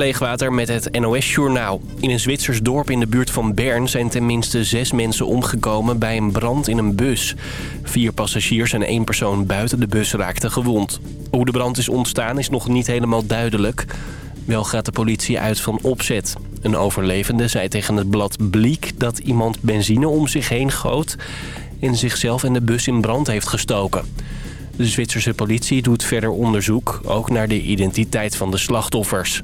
Leegwater met het NOS-journaal. In een Zwitsers dorp in de buurt van Bern zijn tenminste zes mensen omgekomen bij een brand in een bus. Vier passagiers en één persoon buiten de bus raakten gewond. Hoe de brand is ontstaan is nog niet helemaal duidelijk. Wel gaat de politie uit van opzet. Een overlevende zei tegen het blad Bliek dat iemand benzine om zich heen goot... en zichzelf en de bus in brand heeft gestoken. De Zwitserse politie doet verder onderzoek, ook naar de identiteit van de slachtoffers.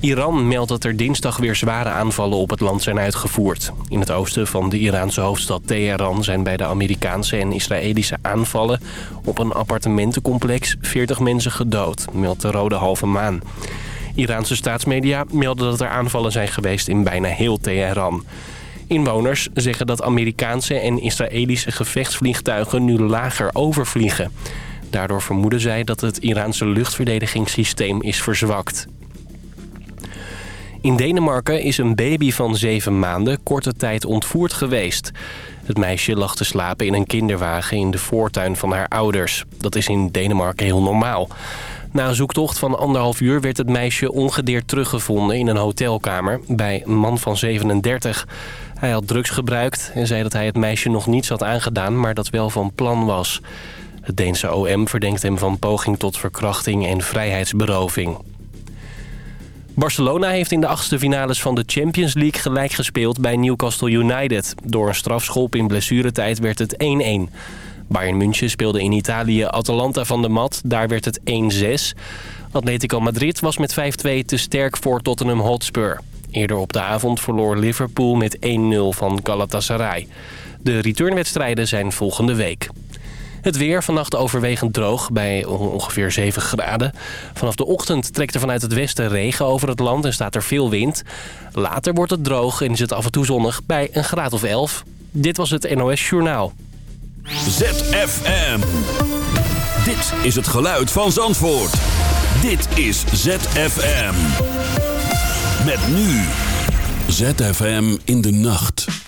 Iran meldt dat er dinsdag weer zware aanvallen op het land zijn uitgevoerd. In het oosten van de Iraanse hoofdstad Teheran zijn bij de Amerikaanse en Israëlische aanvallen op een appartementencomplex 40 mensen gedood, meldt de Rode Halve Maan. Iraanse staatsmedia melden dat er aanvallen zijn geweest in bijna heel Teheran. Inwoners zeggen dat Amerikaanse en Israëlische gevechtsvliegtuigen nu lager overvliegen. Daardoor vermoeden zij dat het Iraanse luchtverdedigingssysteem is verzwakt. In Denemarken is een baby van zeven maanden korte tijd ontvoerd geweest. Het meisje lag te slapen in een kinderwagen in de voortuin van haar ouders. Dat is in Denemarken heel normaal. Na een zoektocht van anderhalf uur werd het meisje ongedeerd teruggevonden in een hotelkamer bij een man van 37. Hij had drugs gebruikt en zei dat hij het meisje nog niets had aangedaan, maar dat wel van plan was. Het Deense OM verdenkt hem van poging tot verkrachting en vrijheidsberoving. Barcelona heeft in de achtste finales van de Champions League gelijk gespeeld bij Newcastle United. Door een strafschop in blessuretijd werd het 1-1. Bayern München speelde in Italië Atalanta van de mat. Daar werd het 1-6. Atletico Madrid was met 5-2 te sterk voor Tottenham Hotspur. Eerder op de avond verloor Liverpool met 1-0 van Galatasaray. De returnwedstrijden zijn volgende week. Het weer vannacht overwegend droog bij ongeveer 7 graden. Vanaf de ochtend trekt er vanuit het westen regen over het land en staat er veel wind. Later wordt het droog en is het af en toe zonnig bij een graad of 11. Dit was het NOS Journaal. ZFM. Dit is het geluid van Zandvoort. Dit is ZFM. Met nu. ZFM in de nacht.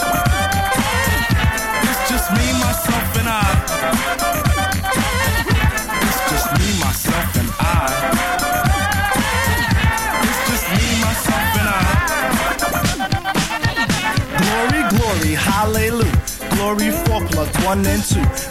four plus one and two.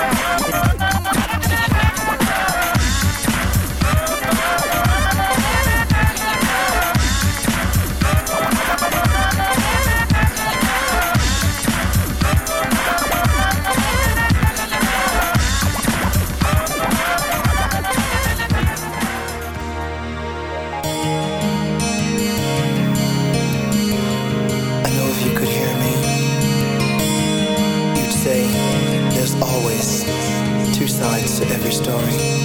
every story.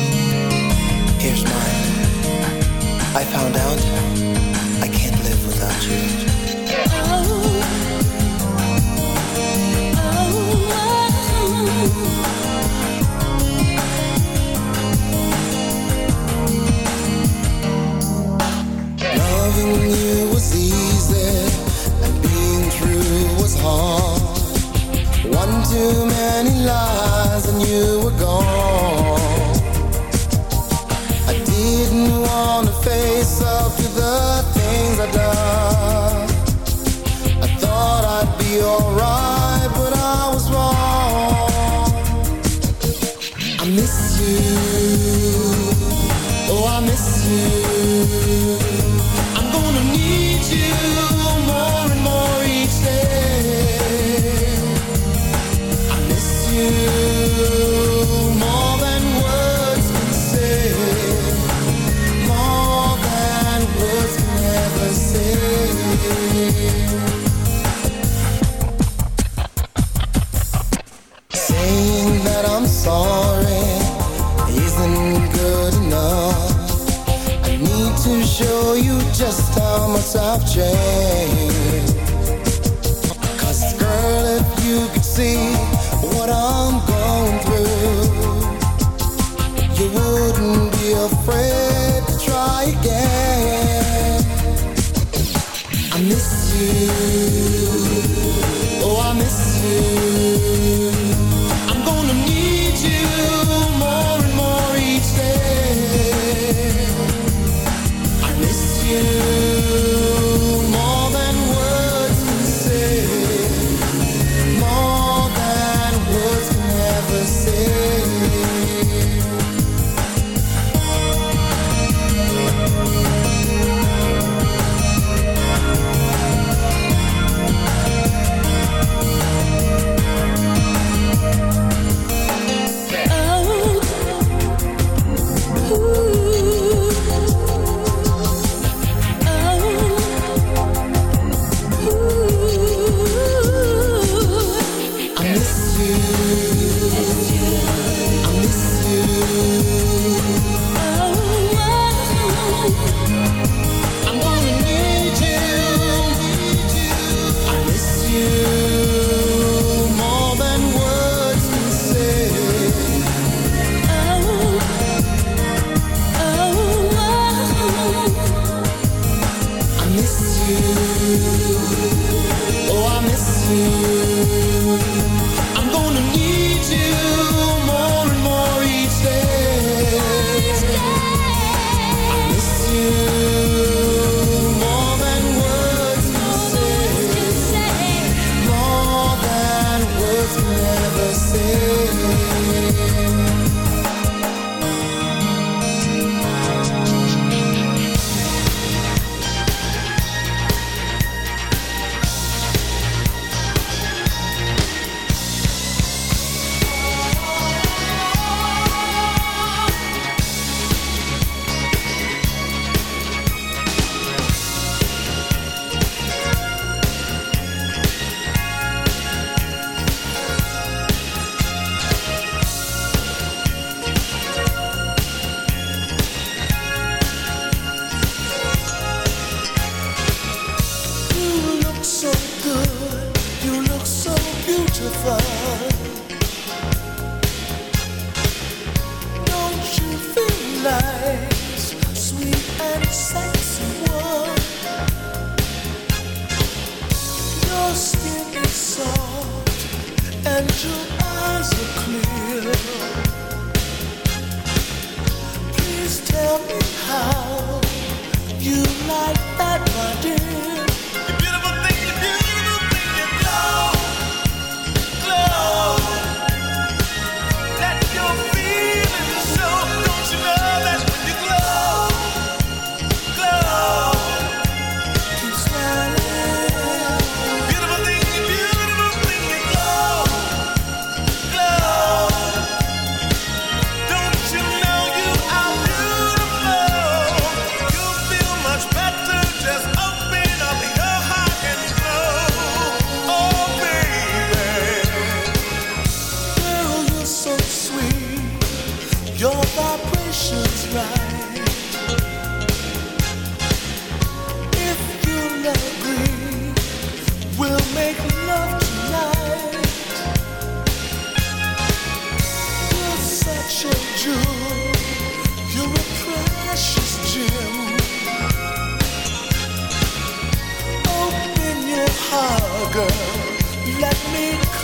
Just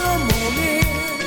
open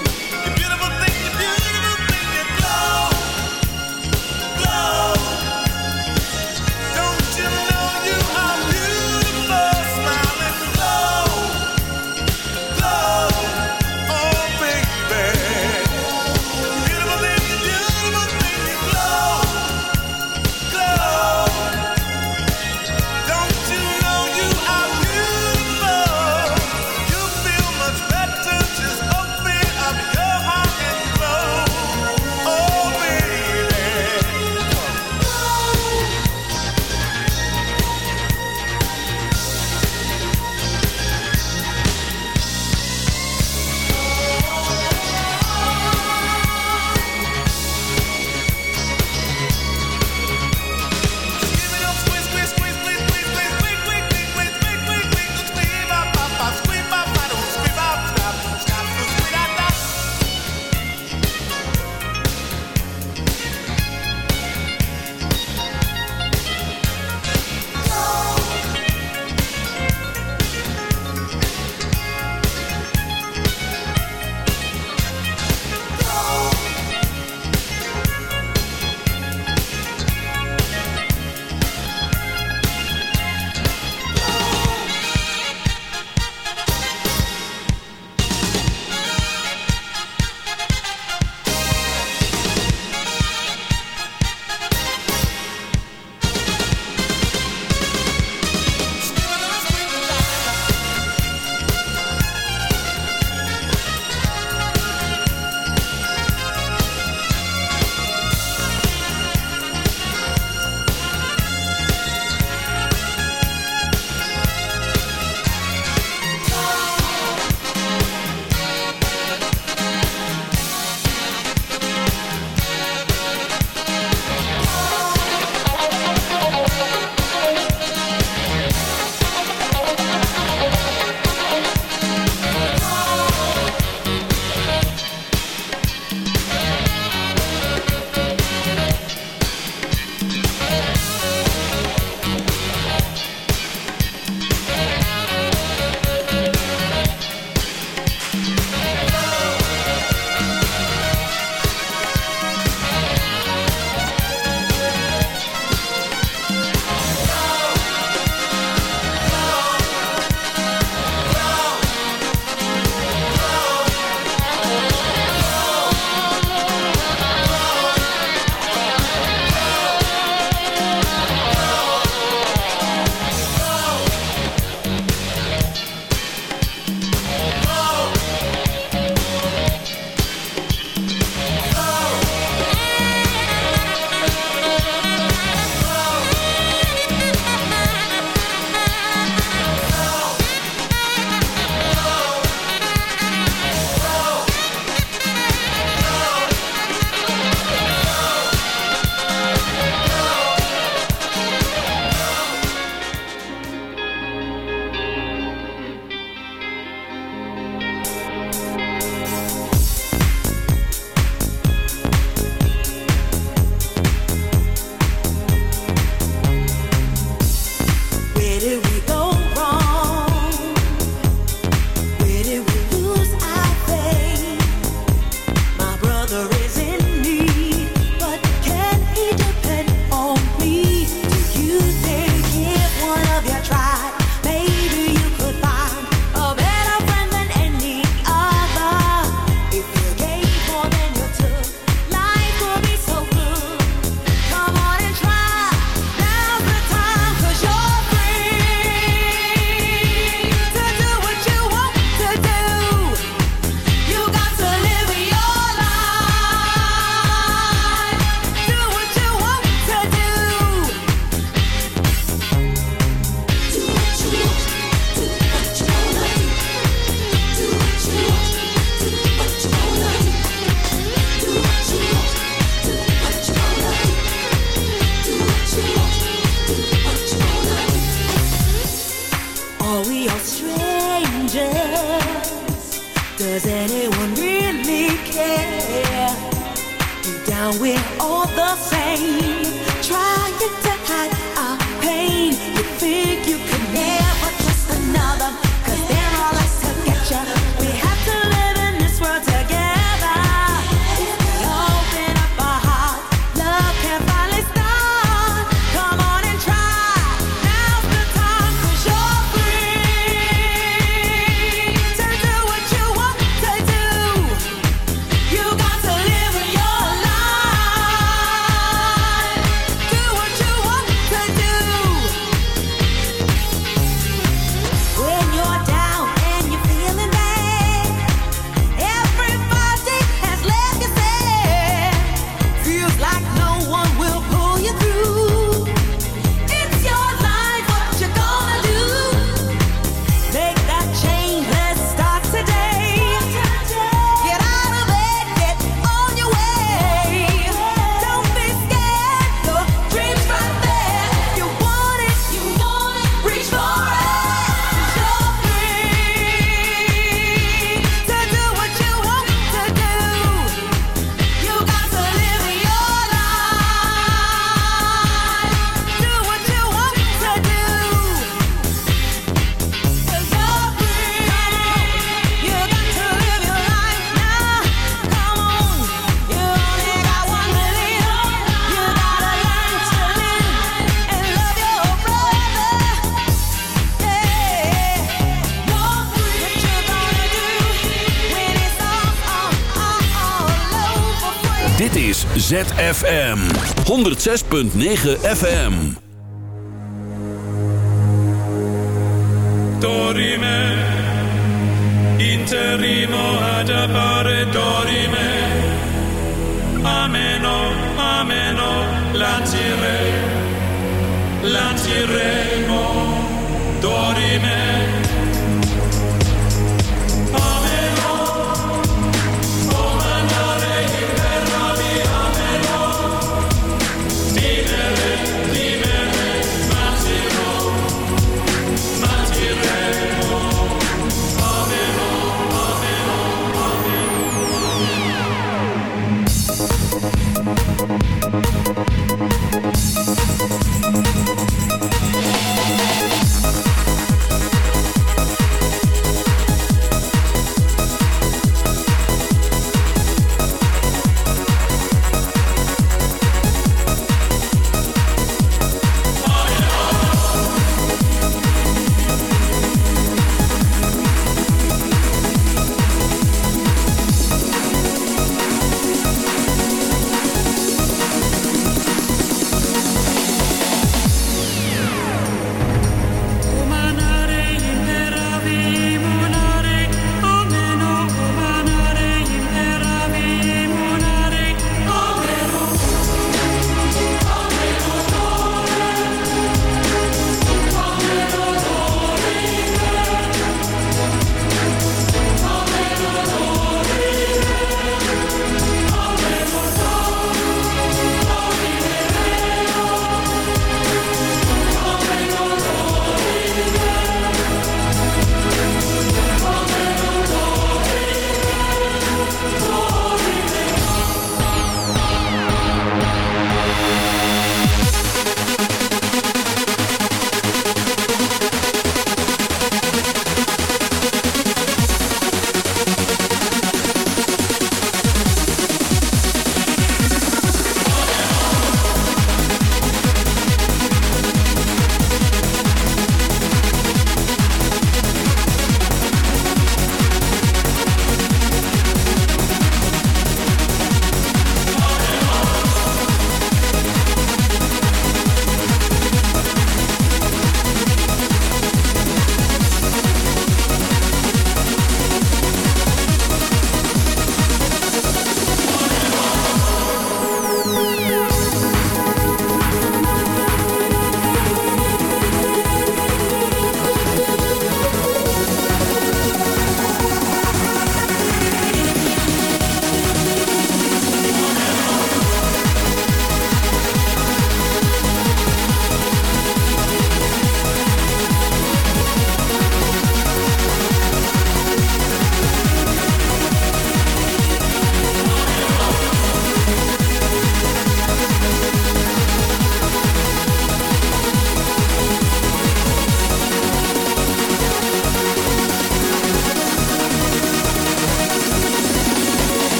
106.9 FM.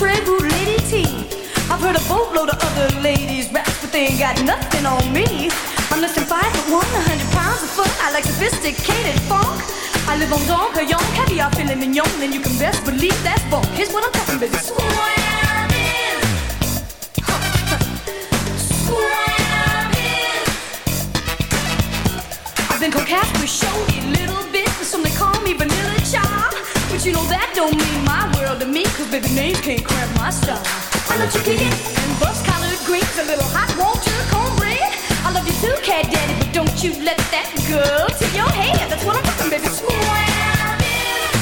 trade lady tea. I've heard a boatload of other ladies rap, but they ain't got nothing on me. I'm less five foot one, a hundred pounds of fun. I like sophisticated funk. I live on Don Quixote, caviar, filet mignon, and you can best believe that's funk. Here's what I'm talking about. Swamming. Huh. Swamming. I've been with showy little but you know that don't mean my world to me, cause baby names can't cramp my style. I love you kicking and bus collared greens, a little hot water, cornbread. I love you too, cat daddy, but don't you let that go to your head. That's what I'm talking, baby. Squab it.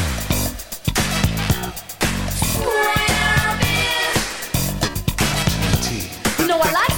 You know I like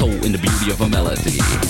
soul in the beauty of a melody.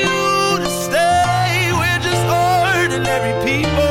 ordinary people.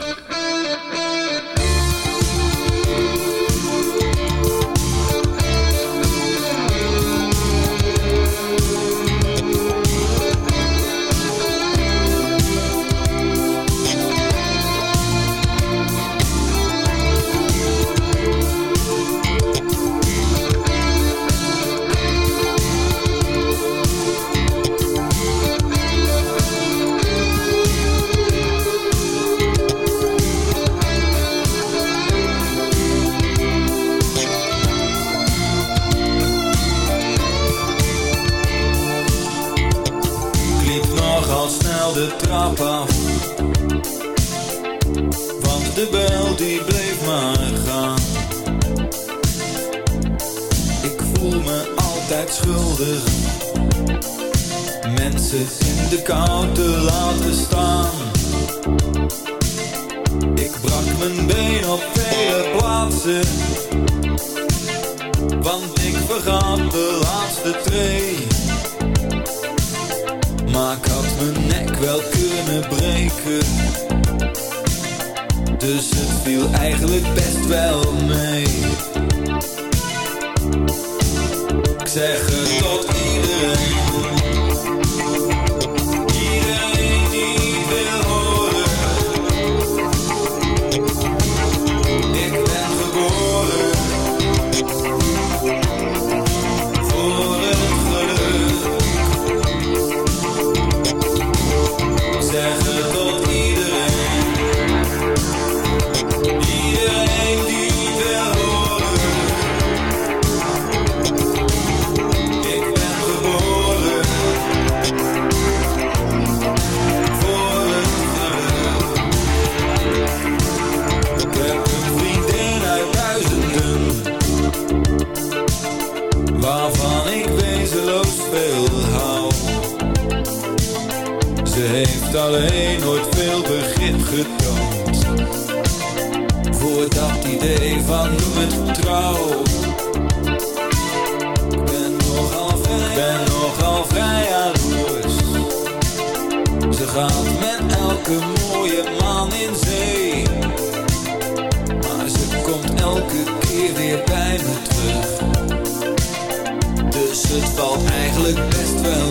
Want ik vergat de laatste twee. Maar ik had mijn nek wel kunnen breken. Dus het viel eigenlijk best wel mee. Ik zeg het tot valt eigenlijk best wel